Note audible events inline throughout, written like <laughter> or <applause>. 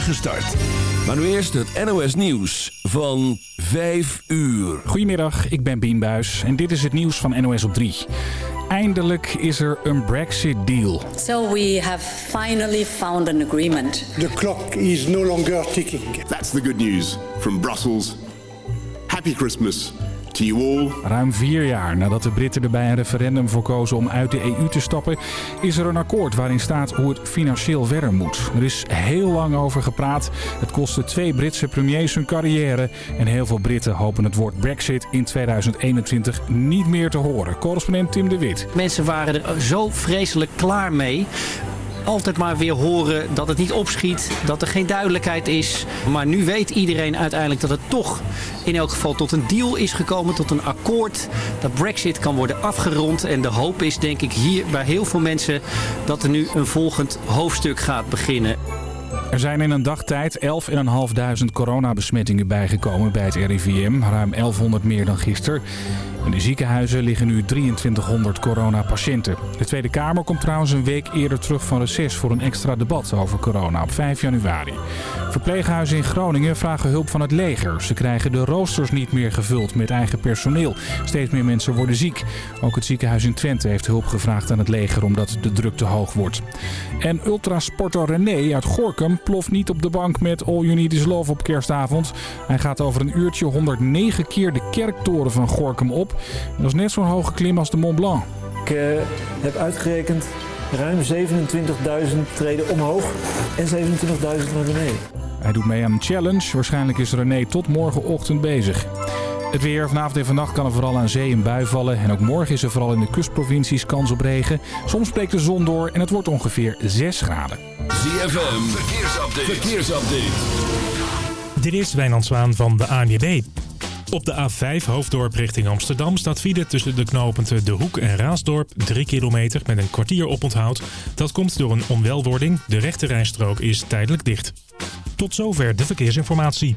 start. Maar nu eerst het NOS Nieuws van 5 uur. Goedemiddag, ik ben Bien Buis en dit is het nieuws van NOS op 3. Eindelijk is er een Brexit-deal. So we have finally found an agreement. The clock is no longer ticking. That's the good news from Brussels. Happy Christmas Ruim vier jaar nadat de Britten er bij een referendum voor kozen om uit de EU te stappen, is er een akkoord waarin staat hoe het financieel verder moet. Er is heel lang over gepraat. Het kostte twee Britse premiers hun carrière. En heel veel Britten hopen het woord Brexit in 2021 niet meer te horen. Correspondent Tim de Wit. Mensen waren er zo vreselijk klaar mee altijd maar weer horen dat het niet opschiet, dat er geen duidelijkheid is. Maar nu weet iedereen uiteindelijk dat het toch in elk geval tot een deal is gekomen, tot een akkoord. Dat Brexit kan worden afgerond. En de hoop is denk ik hier bij heel veel mensen dat er nu een volgend hoofdstuk gaat beginnen. Er zijn in een dagtijd 11.500 coronabesmettingen bijgekomen bij het RIVM. Ruim 1100 meer dan gisteren. In de ziekenhuizen liggen nu 2300 coronapatiënten. De Tweede Kamer komt trouwens een week eerder terug van reces voor een extra debat over corona op 5 januari. Verpleeghuizen in Groningen vragen hulp van het leger. Ze krijgen de roosters niet meer gevuld met eigen personeel. Steeds meer mensen worden ziek. Ook het ziekenhuis in Twente heeft hulp gevraagd aan het leger omdat de druk te hoog wordt. En ultrasporter René uit Gorkum ploft niet op de bank met All You Need Is Love op kerstavond. Hij gaat over een uurtje 109 keer de kerktoren van Gorkum op. Dat is net zo'n hoge klim als de Mont Blanc. Ik uh, heb uitgerekend ruim 27.000 treden omhoog en 27.000 naar beneden. Hij doet mee aan een challenge. Waarschijnlijk is René tot morgenochtend bezig. Het weer vanavond en vannacht kan er vooral aan zee een bui vallen. En ook morgen is er vooral in de kustprovincies kans op regen. Soms breekt de zon door en het wordt ongeveer 6 graden. ZFM, verkeersupdate. verkeersupdate. Dit is Wijnand Zwaan van de ANWB. Op de A5 hoofddorp richting Amsterdam staat file tussen de knooppunten De Hoek en Raasdorp 3 kilometer met een kwartier oponthoud. Dat komt door een onwelwording. De rechte rijstrook is tijdelijk dicht. Tot zover de verkeersinformatie.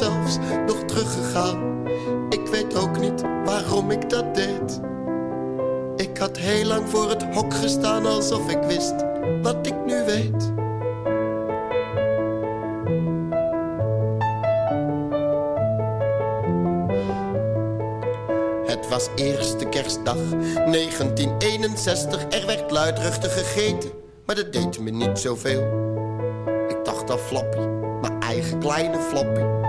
Zelfs nog teruggegaan. Ik weet ook niet waarom ik dat deed. Ik had heel lang voor het hok gestaan alsof ik wist wat ik nu weet. Het was eerste kerstdag 1961. Er werd luidruchtig gegeten, maar dat deed me niet zoveel. Ik dacht aan Flappy, mijn eigen kleine Flappy.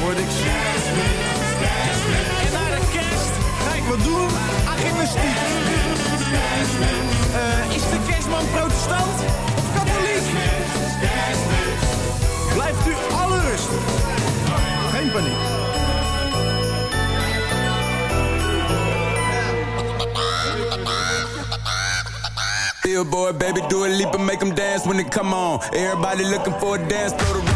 word ik kerstmis. En naar de kerst ga ik wat doen aan gymnastiek. Uh, eh, is de kerstman protestant of katholiek? Blijft u alle rustig. Geen paniek. Billboard, baby, do a leap and make them dance when they come on. Everybody looking for a dance, throw the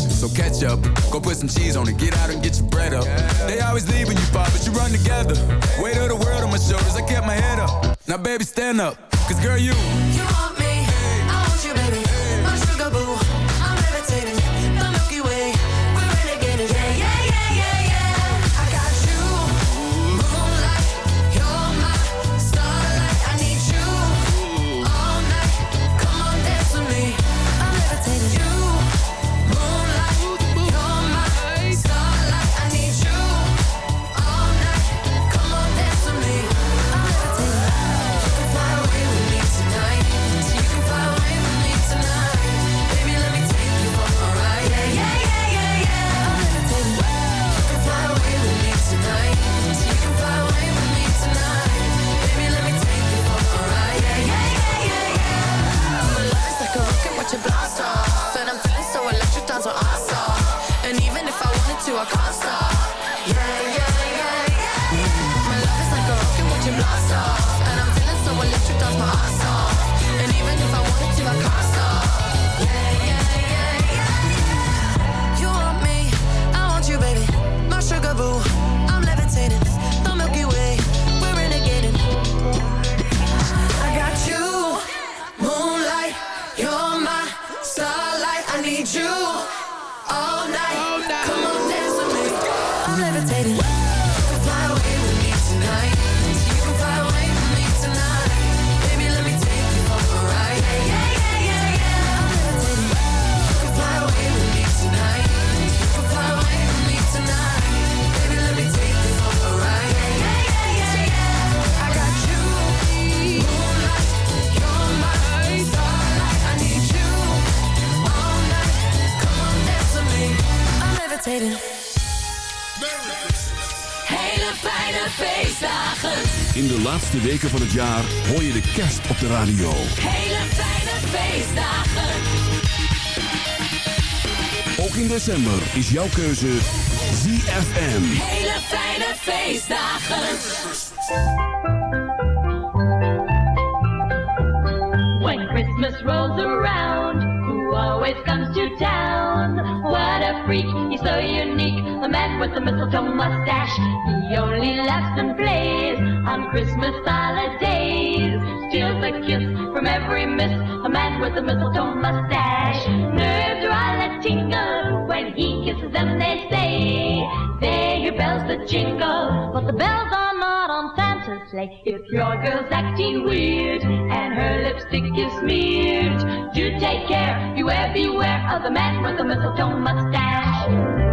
So catch up, go put some cheese on it, get out and get your bread up. They always leaving you far, but you run together. Weight of the world on my shoulders, I kept my head up. Now baby, stand up, cause girl, you. You if I can't stop. Yeah, yeah, yeah, yeah. My love is like a rocket, watch it blast off. And I'm feeling so electric, dance my ass off. And even if I wanted to, I can't stop. Yeah, yeah, yeah, yeah. You want me, I want you, baby. My sugar boo, laatste weken van het jaar hoor je de kerst op de radio. Hele fijne feestdagen. Ook in december is jouw keuze ZFM. Hele fijne feestdagen. When Christmas rolls around, always comes to town? What a freak, he's so unique, a man with a mistletoe mustache. He only laughs and plays on Christmas holidays. Steals a kiss from every miss, a man with a mistletoe mustache. Nerves are all a tingle when he kisses them, they say. They hear bells that jingle, but the bells are not on Sleigh. If your girl's acting weird and her lipstick is smeared, do take care, beware, beware of the man with the mistletoe mustache.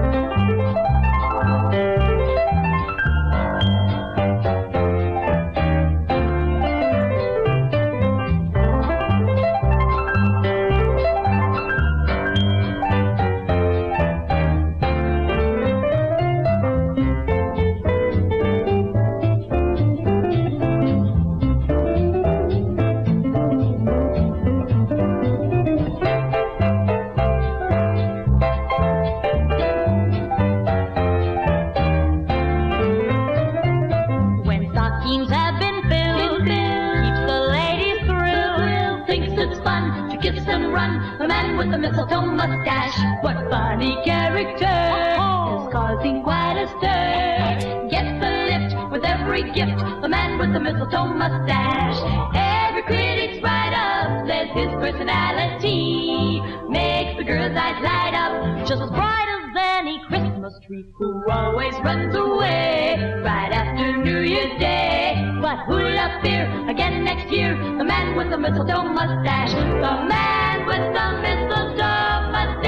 with a mistletoe mustache. What funny character is causing quite a stir? Gets the lift with every gift, the man with the mistletoe mustache. Every critic's write up says his personality makes the girls' eyes light up just as bright as any Christmas tree. Who always runs away right after New Year's Day? But who'll appear again next year? The man with the mistletoe mustache. The man with the mistletoe mustache.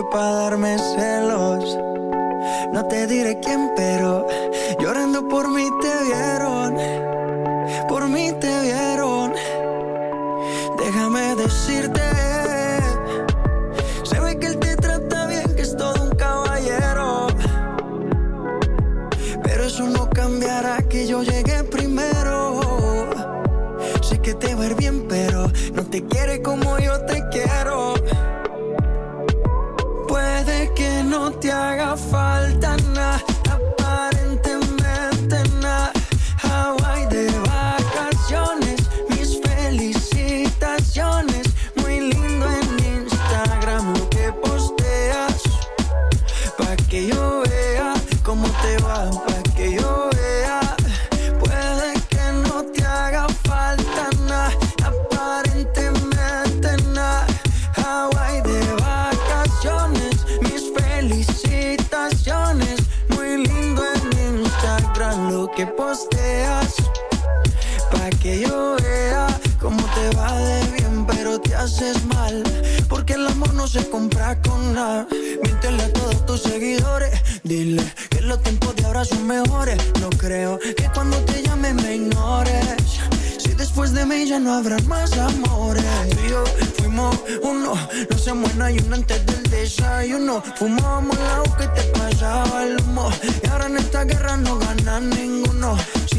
fue para darme sonar. Míntele a todos tus seguidores. Dile que los tiempos de ahora son mejores. No creo que cuando te llame me ignores. Si después de mí ya no habrá más amores. Tú y yo fuimos uno. No se muera y uno antes del desayuno. Fumábamos la que te pasaba el humo. Y ahora en esta guerra no gana ninguno.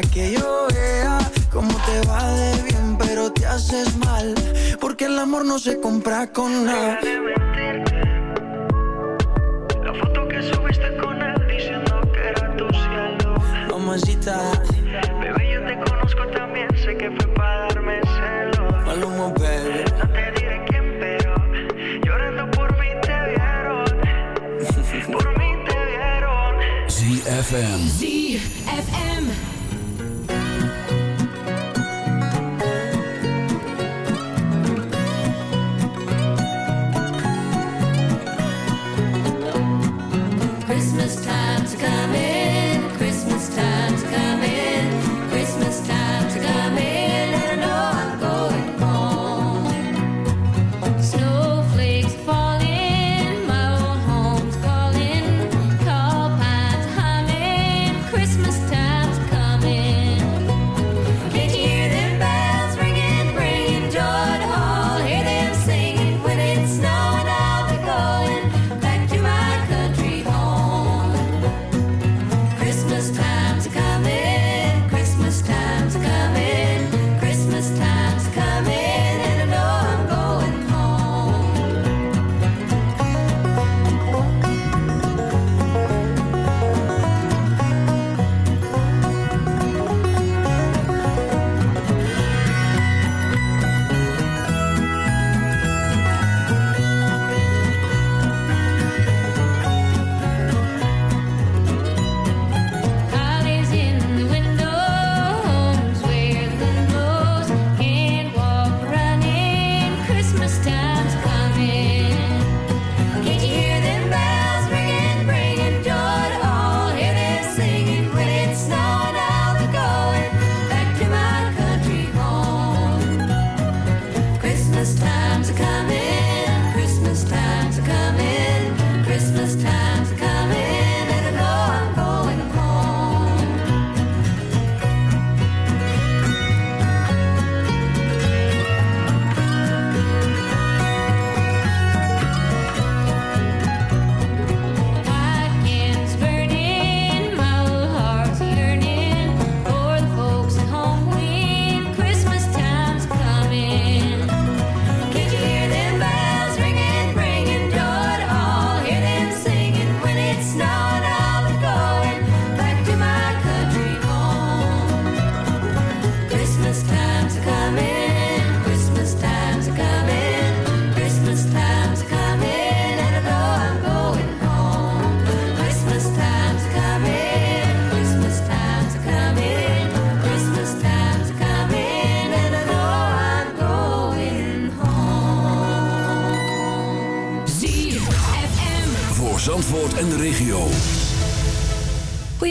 que yo vea cómo te va de bien, pero te haces mal. Porque el amor no se compra con nada. La foto que subiste con él diciendo que era tu cielo. Mamacita. Bebé, yo te conozco también, sé que fue para darme celos. Maluma, baby. No te diré quién, pero llorando por mí te vieron. <laughs> por mí te vieron. ZFM.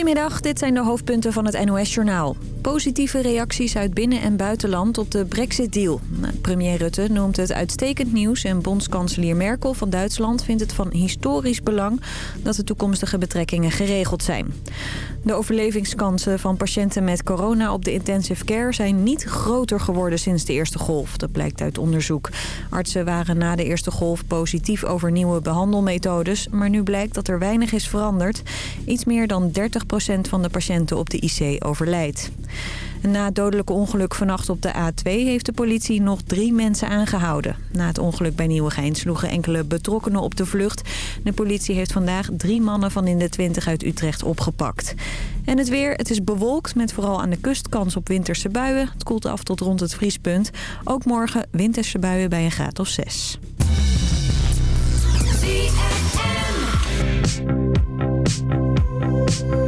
Goedemiddag, dit zijn de hoofdpunten van het NOS-journaal. Positieve reacties uit binnen- en buitenland op de Brexit-deal. Nou, Premier Rutte noemt het uitstekend nieuws... en bondskanselier Merkel van Duitsland vindt het van historisch belang... dat de toekomstige betrekkingen geregeld zijn. De overlevingskansen van patiënten met corona op de intensive care... zijn niet groter geworden sinds de eerste golf. Dat blijkt uit onderzoek. Artsen waren na de eerste golf positief over nieuwe behandelmethodes... maar nu blijkt dat er weinig is veranderd. Iets meer dan 30% van de patiënten op de IC overlijdt. Na het dodelijke ongeluk vannacht op de A2 heeft de politie nog drie mensen aangehouden. Na het ongeluk bij Nieuwegein sloegen enkele betrokkenen op de vlucht. De politie heeft vandaag drie mannen van in de 20 uit Utrecht opgepakt. En het weer, het is bewolkt met vooral aan de kust kans op winterse buien. Het koelt af tot rond het vriespunt. Ook morgen winterse buien bij een graad of 6. I saw you dancing in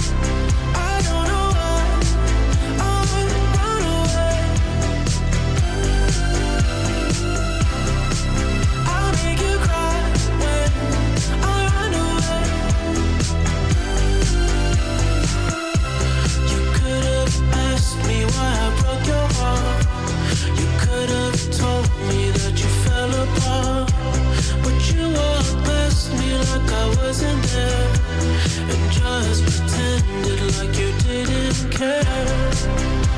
me like I wasn't there and just pretended like you didn't care.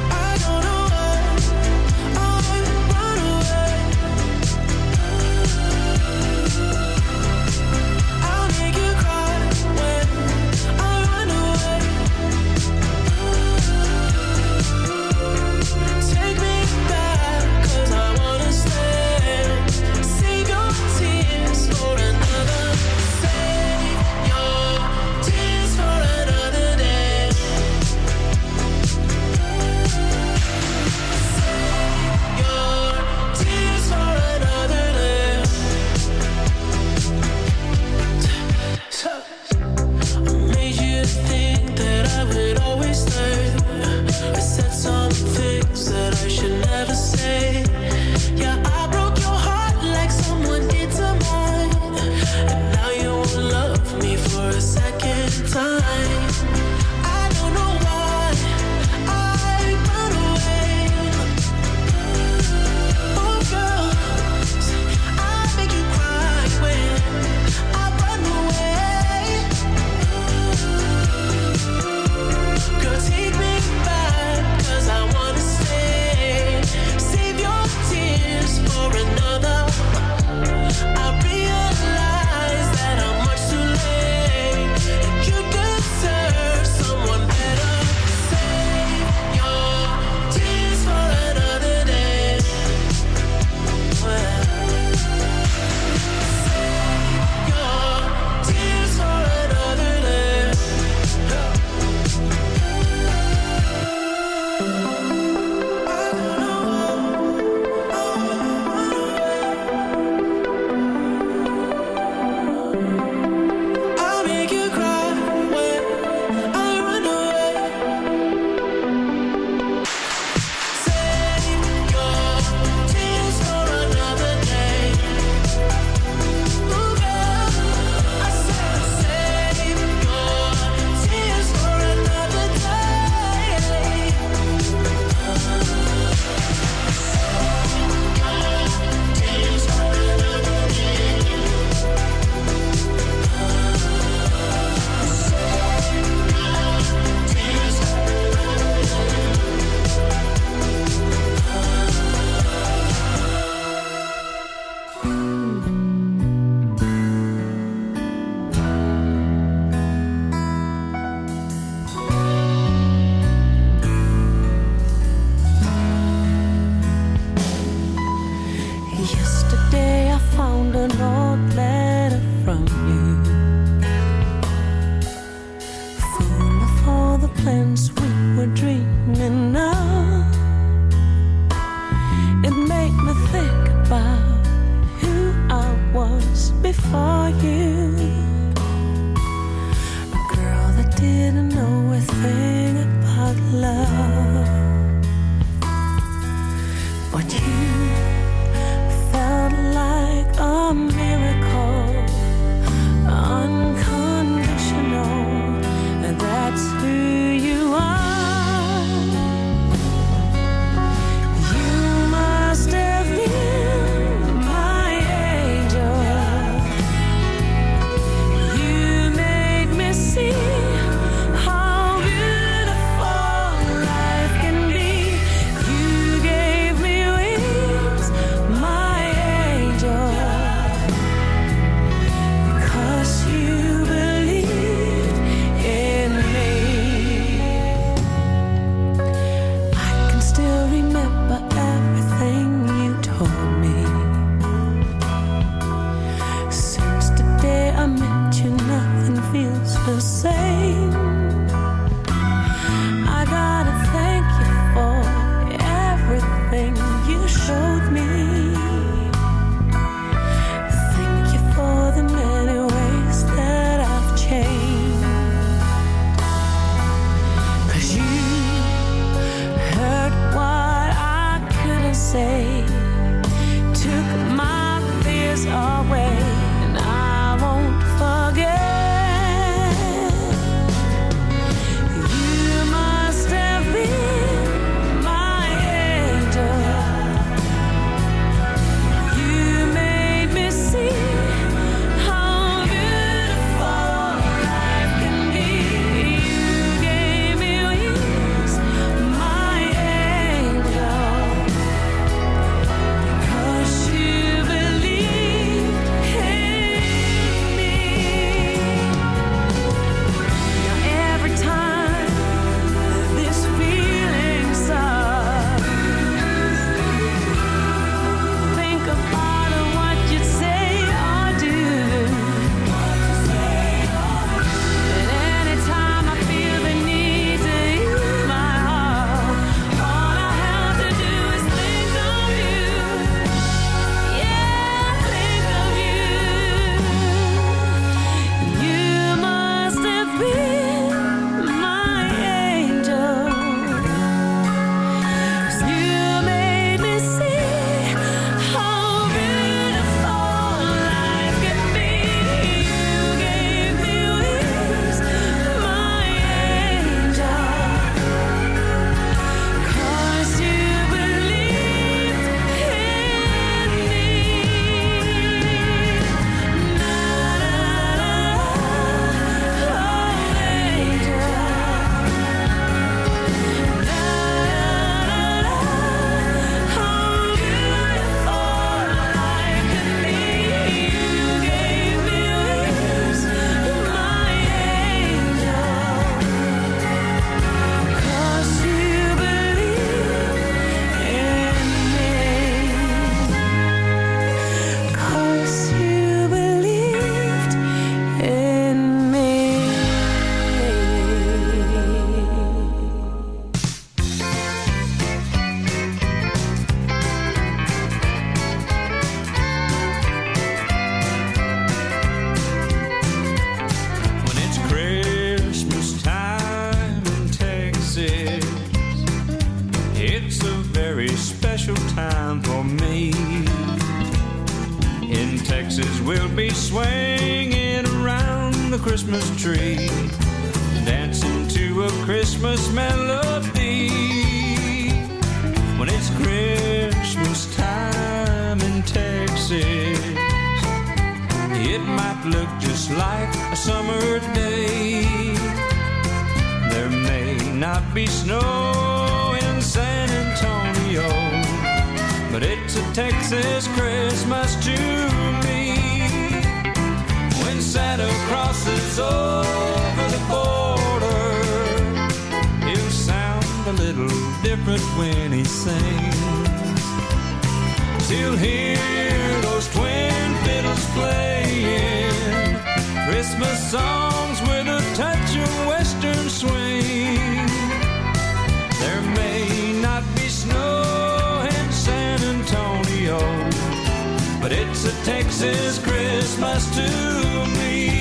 Texas Christmas to me.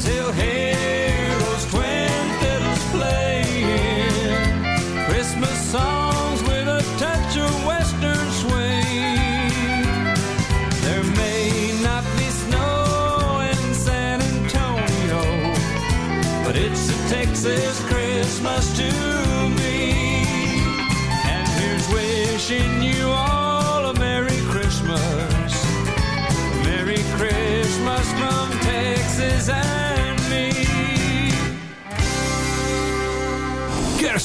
Cause he'll hate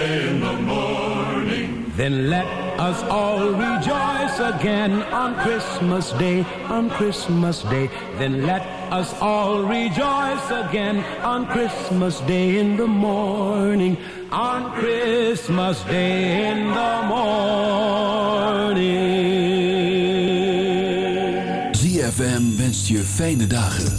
Christmas Day in the morning. Then let us all rejoice again on Christmas Day, on Christmas Day. Then let us all rejoice again on Christmas Day in the morning, on Christmas Day in the morning. ZFM wenst je fijne dagen.